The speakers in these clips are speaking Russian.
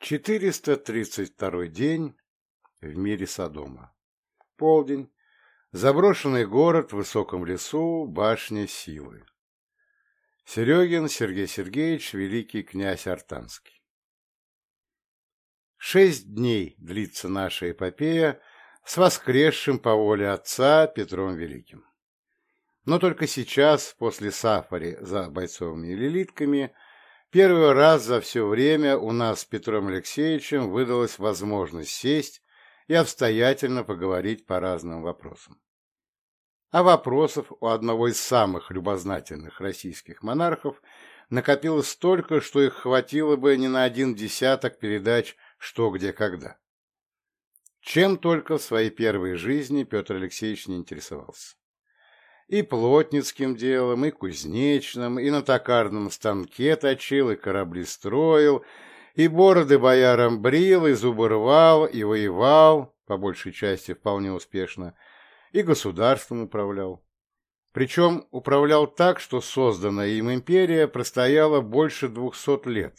432 день в мире Содома. Полдень. Заброшенный город в высоком лесу, башня силы. Серегин Сергей Сергеевич, великий князь Артанский. Шесть дней длится наша эпопея с воскресшим по воле отца Петром Великим. Но только сейчас, после сафари за бойцовыми лилитками, Первый раз за все время у нас с Петром Алексеевичем выдалась возможность сесть и обстоятельно поговорить по разным вопросам. А вопросов у одного из самых любознательных российских монархов накопилось столько, что их хватило бы не на один десяток передач «Что, где, когда». Чем только в своей первой жизни Петр Алексеевич не интересовался и плотницким делом, и кузнечным, и на токарном станке точил, и корабли строил, и бороды боярам брил, и зубы рвал, и воевал, по большей части вполне успешно, и государством управлял. Причем управлял так, что созданная им империя простояла больше двухсот лет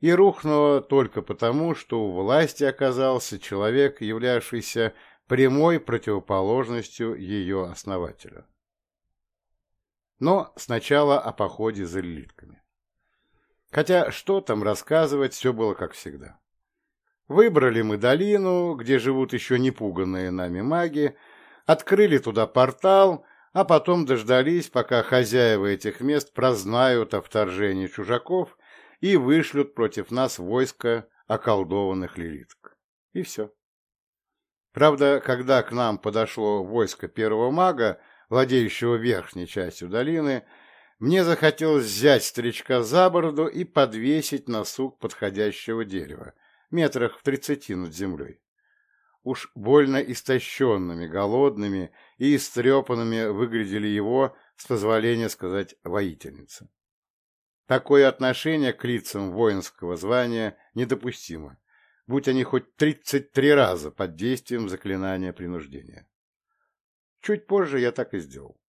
и рухнула только потому, что у власти оказался человек, являвшийся прямой противоположностью ее основателя. Но сначала о походе за лилитками. Хотя что там рассказывать, все было как всегда. Выбрали мы долину, где живут еще не пуганные нами маги, открыли туда портал, а потом дождались, пока хозяева этих мест прознают о вторжении чужаков и вышлют против нас войско околдованных лилиток. И все. Правда, когда к нам подошло войско первого мага, владеющего верхней частью долины, мне захотелось взять старичка за бороду и подвесить на сук подходящего дерева, метрах в тридцати над землей. Уж больно истощенными, голодными и истрепанными выглядели его, с позволения сказать, воительницы. Такое отношение к лицам воинского звания недопустимо, будь они хоть тридцать три раза под действием заклинания принуждения. Чуть позже я так и сделал.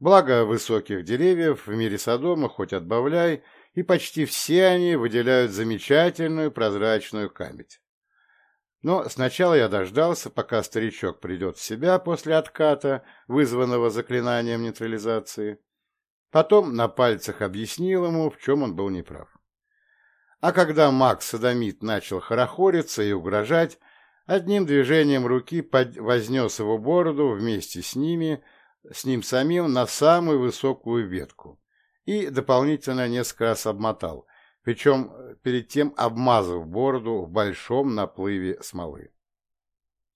Благо высоких деревьев в мире Содома хоть отбавляй, и почти все они выделяют замечательную прозрачную камедь. Но сначала я дождался, пока старичок придет в себя после отката, вызванного заклинанием нейтрализации. Потом на пальцах объяснил ему, в чем он был неправ. А когда маг Садомит начал хорохориться и угрожать, Одним движением руки под... вознес его бороду вместе с ними, с ним самим на самую высокую ветку и дополнительно несколько раз обмотал, причем перед тем обмазав бороду в большом наплыве смолы.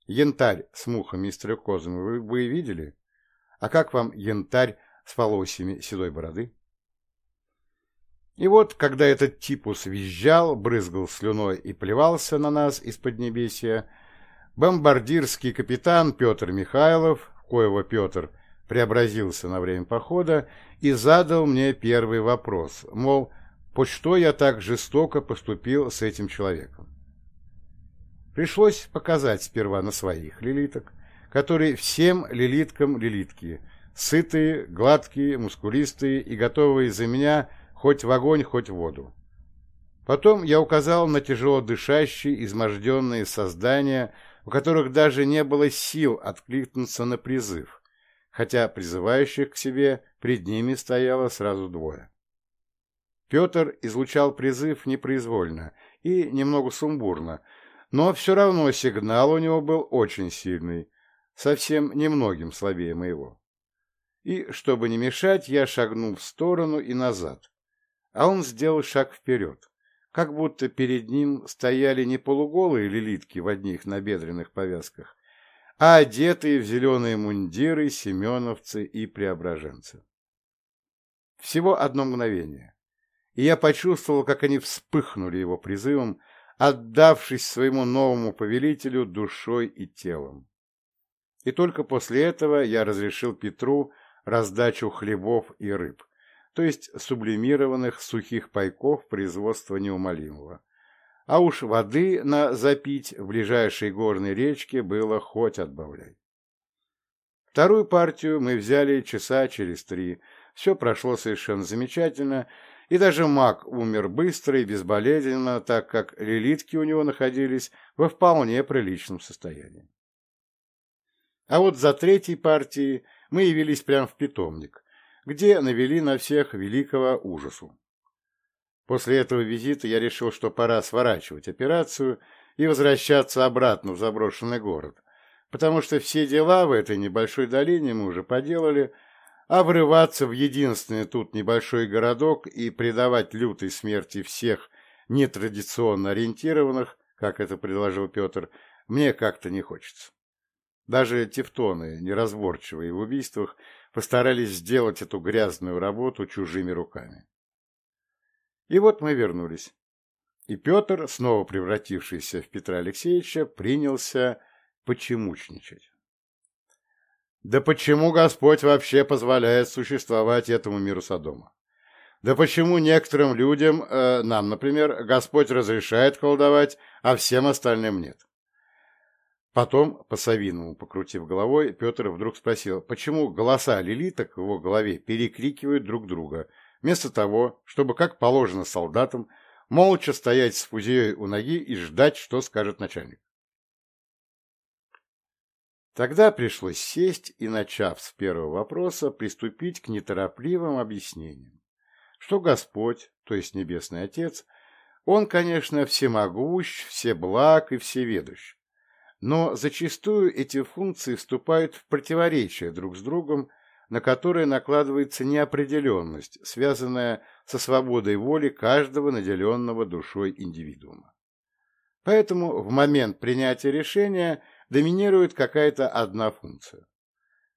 Янтарь с мухами и стрекозами вы, вы видели? А как вам янтарь с волосьями седой бороды? И вот, когда этот типус визжал, брызгал слюной и плевался на нас из-под небесия, бомбардирский капитан Петр Михайлов, коего Петр преобразился на время похода, и задал мне первый вопрос, мол, по что я так жестоко поступил с этим человеком. Пришлось показать сперва на своих лилиток, которые всем лилиткам лилитки, сытые, гладкие, мускулистые и готовые за меня хоть в огонь, хоть в воду. Потом я указал на тяжело дышащие, изможденные создания, у которых даже не было сил откликнуться на призыв, хотя призывающих к себе пред ними стояло сразу двое. Петр излучал призыв непроизвольно и немного сумбурно, но все равно сигнал у него был очень сильный, совсем немногим слабее моего. И, чтобы не мешать, я шагнул в сторону и назад, а он сделал шаг вперед, как будто перед ним стояли не полуголые лилитки в одних набедренных повязках, а одетые в зеленые мундиры семеновцы и преображенцы. Всего одно мгновение, и я почувствовал, как они вспыхнули его призывом, отдавшись своему новому повелителю душой и телом. И только после этого я разрешил Петру раздачу хлебов и рыб, то есть сублимированных сухих пайков производства неумолимого. А уж воды на запить в ближайшей горной речке было хоть отбавляй. Вторую партию мы взяли часа через три. Все прошло совершенно замечательно, и даже маг умер быстро и безболезненно, так как лилитки у него находились во вполне приличном состоянии. А вот за третьей партией мы явились прямо в питомник, где навели на всех великого ужасу. После этого визита я решил, что пора сворачивать операцию и возвращаться обратно в заброшенный город, потому что все дела в этой небольшой долине мы уже поделали, а врываться в единственный тут небольшой городок и предавать лютой смерти всех нетрадиционно ориентированных, как это предложил Петр, мне как-то не хочется. Даже тевтоны, неразборчивые в убийствах, постарались сделать эту грязную работу чужими руками. И вот мы вернулись. И Петр, снова превратившийся в Петра Алексеевича, принялся почемучничать. Да почему Господь вообще позволяет существовать этому миру Содома? Да почему некоторым людям, э, нам, например, Господь разрешает колдовать, а всем остальным нет? Потом, по-совиному покрутив головой, Петр вдруг спросил, почему голоса лилиток в его голове перекрикивают друг друга, вместо того, чтобы, как положено солдатам, молча стоять с фузеей у ноги и ждать, что скажет начальник. Тогда пришлось сесть и, начав с первого вопроса, приступить к неторопливым объяснениям, что Господь, то есть Небесный Отец, Он, конечно, всемогущ, всеблаг и всеведущ, но зачастую эти функции вступают в противоречие друг с другом, на которые накладывается неопределенность, связанная со свободой воли каждого наделенного душой индивидуума. Поэтому в момент принятия решения – доминирует какая-то одна функция.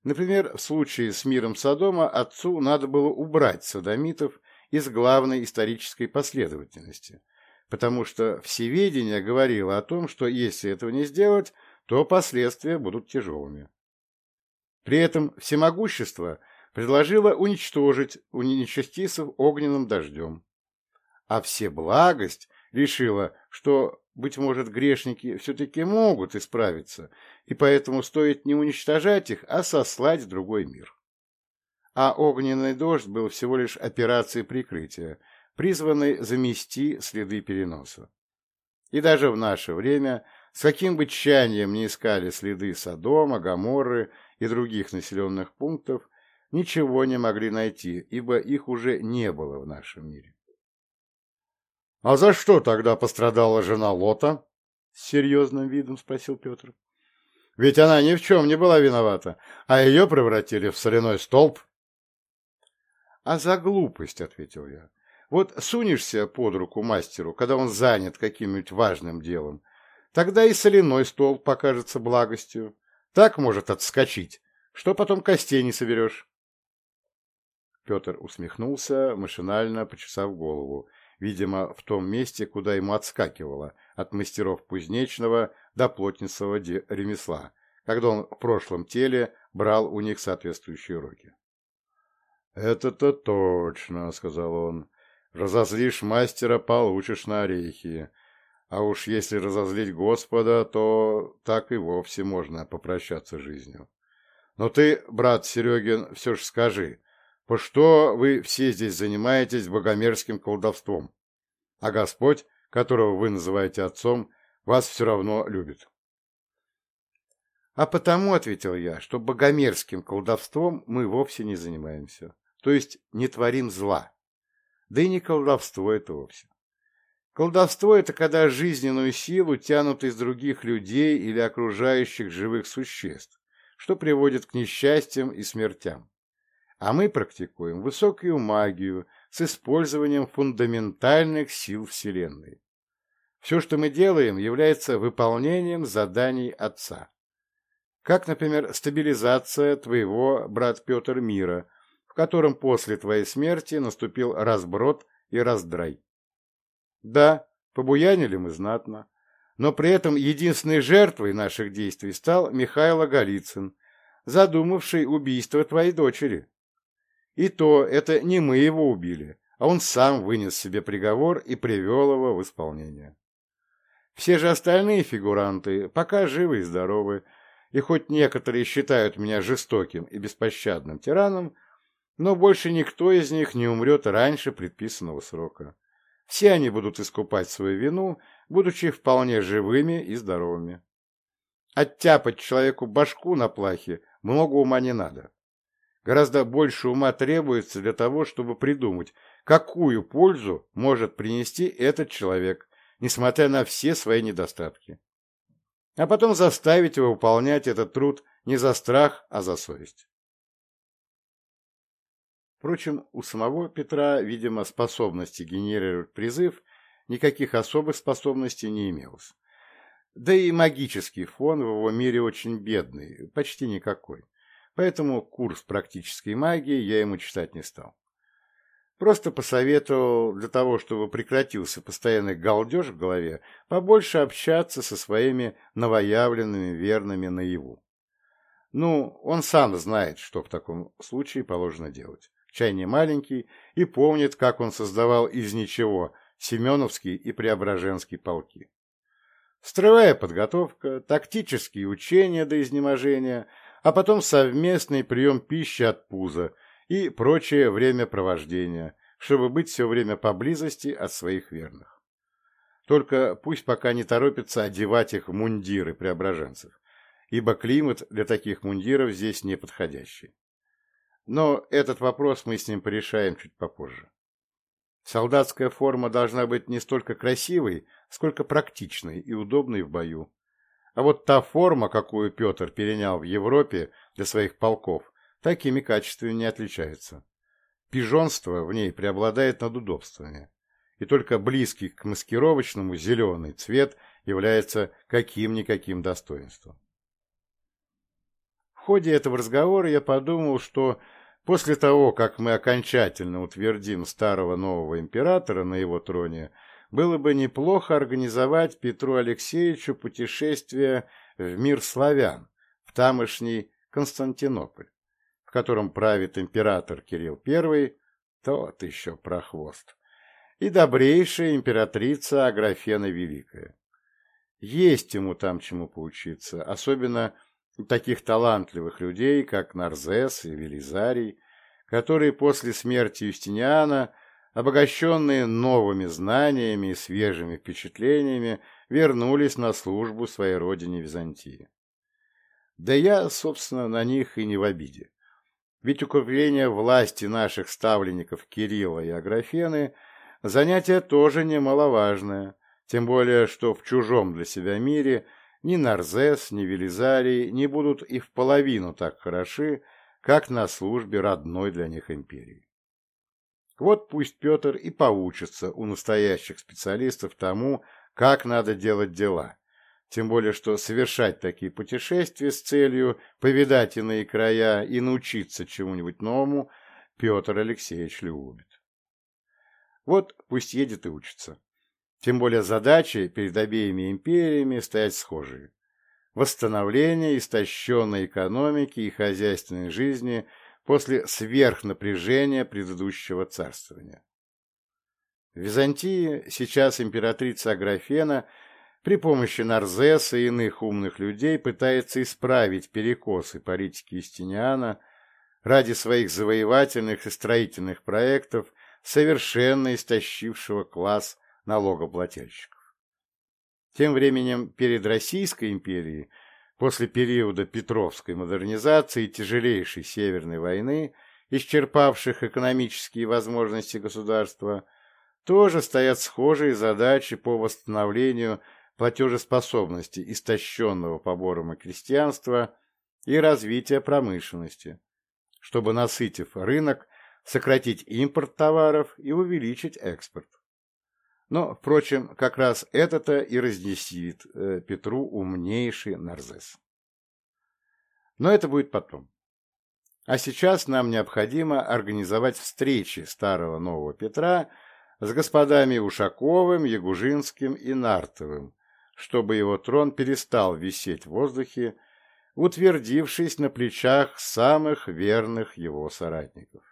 Например, в случае с миром Содома отцу надо было убрать содомитов из главной исторической последовательности, потому что всеведение говорило о том, что если этого не сделать, то последствия будут тяжелыми. При этом всемогущество предложило уничтожить уничтожцев огненным дождем, а всеблагость решила, что быть может, грешники все-таки могут исправиться, и поэтому стоит не уничтожать их, а сослать в другой мир. А огненный дождь был всего лишь операцией прикрытия, призванной замести следы переноса. И даже в наше время, с каким бы тщанием ни искали следы Содома, Гоморры и других населенных пунктов, ничего не могли найти, ибо их уже не было в нашем мире. — А за что тогда пострадала жена Лота? — с серьезным видом спросил Петр. — Ведь она ни в чем не была виновата, а ее превратили в соляной столб. — А за глупость, — ответил я. Вот сунешься под руку мастеру, когда он занят каким-нибудь важным делом, тогда и соляной столб покажется благостью. Так может отскочить, что потом костей не соберешь. Петр усмехнулся, машинально почесав голову, видимо, в том месте, куда ему отскакивало, от мастеров кузнечного до плотницевого ремесла, когда он в прошлом теле брал у них соответствующие уроки. «Это-то точно», — сказал он. «Разозлишь мастера, получишь на орехи. А уж если разозлить Господа, то так и вовсе можно попрощаться с жизнью. Но ты, брат Серегин, все ж скажи, по что вы все здесь занимаетесь богомерзким колдовством? А Господь, которого вы называете отцом, вас все равно любит. А потому, — ответил я, — что богомерзким колдовством мы вовсе не занимаемся, то есть не творим зла. Да и не колдовство это вовсе. Колдовство — это когда жизненную силу тянут из других людей или окружающих живых существ, что приводит к несчастьям и смертям а мы практикуем высокую магию с использованием фундаментальных сил Вселенной. Все, что мы делаем, является выполнением заданий Отца. Как, например, стабилизация твоего, брат Петр, мира, котором после твоей смерти наступил разброд и раздрай. Да, побуянили мы знатно, но при этом единственной жертвой наших действий стал Михаил Голицын, задумавший убийство твоей дочери. И то это не мы его убили, а он сам вынес себе приговор и привел его в исполнение. Все же остальные фигуранты пока живы и здоровы, и хоть некоторые считают меня жестоким и беспощадным тираном, Но больше никто из них не умрет раньше предписанного срока. Все они будут искупать свою вину, будучи вполне живыми и здоровыми. Оттяпать человеку башку на плахе много ума не надо. Гораздо больше ума требуется для того, чтобы придумать, какую пользу может принести этот человек, несмотря на все свои недостатки. А потом заставить его выполнять этот труд не за страх, а за совесть. Впрочем, у самого Петра, видимо, способности генерировать призыв никаких особых способностей не имелось. Да и магический фон в его мире очень бедный, почти никакой. Поэтому курс практической магии я ему читать не стал. Просто посоветовал для того, чтобы прекратился постоянный галдеж в голове, побольше общаться со своими новоявленными верными наяву. Ну, он сам знает, что в таком случае положено делать. Чай не маленький и помнит, как он создавал из ничего Семеновский и Преображенский полки. Строевая подготовка, тактические учения до изнеможения, а потом совместный прием пищи от пуза и прочее времяпровождение, чтобы быть все время поблизости от своих верных. Только пусть пока не торопится одевать их в мундиры преображенцев, ибо климат для таких мундиров здесь неподходящий. Но этот вопрос мы с ним порешаем чуть попозже. Солдатская форма должна быть не столько красивой, сколько практичной и удобной в бою. А вот та форма, какую Петр перенял в Европе для своих полков, такими качествами не отличается. Пижонство в ней преобладает над удобствами, и только близкий к маскировочному зеленый цвет является каким-никаким достоинством. В ходе этого разговора я подумал, что После того, как мы окончательно утвердим старого нового императора на его троне, было бы неплохо организовать Петру Алексеевичу путешествие в мир славян, в тамошний Константинополь, в котором правит император Кирилл I, тот еще прохвост, и добрейшая императрица Аграфена Великая. Есть ему там чему поучиться, особенно таких талантливых людей, как Нарзес и Велизарий, которые после смерти Юстиниана, обогащенные новыми знаниями и свежими впечатлениями, вернулись на службу своей родине Византии. Да я, собственно, на них и не в обиде. Ведь укрепление власти наших ставленников Кирилла и Аграфены – занятие тоже немаловажное, тем более, что в чужом для себя мире – ни Нарзес, ни Велизарий не будут и в половину так хороши, как на службе родной для них империи. Вот пусть Петр и поучится у настоящих специалистов тому, как надо делать дела, тем более что совершать такие путешествия с целью повидать иные края и научиться чему-нибудь новому Петр Алексеевич любит. Вот пусть едет и учится. Тем более задачи перед обеими империями стоят схожие. Восстановление истощенной экономики и хозяйственной жизни после сверхнапряжения предыдущего царствования. В Византии сейчас императрица Аграфена при помощи Нарзеса и иных умных людей пытается исправить перекосы политики Истиниана ради своих завоевательных и строительных проектов, совершенно истощившего класс налогоплательщиков. Тем временем перед Российской империей, после периода Петровской модернизации и тяжелейшей Северной войны, исчерпавших экономические возможности государства, тоже стоят схожие задачи по восстановлению платежеспособности истощенного побором крестьянства и развития промышленности, чтобы, насытив рынок, сократить импорт товаров и увеличить экспорт. Но, впрочем, как раз это-то и разнесит э, Петру умнейший Нарзес. Но это будет потом. А сейчас нам необходимо организовать встречи старого нового Петра с господами Ушаковым, Ягужинским и Нартовым, чтобы его трон перестал висеть в воздухе, утвердившись на плечах самых верных его соратников.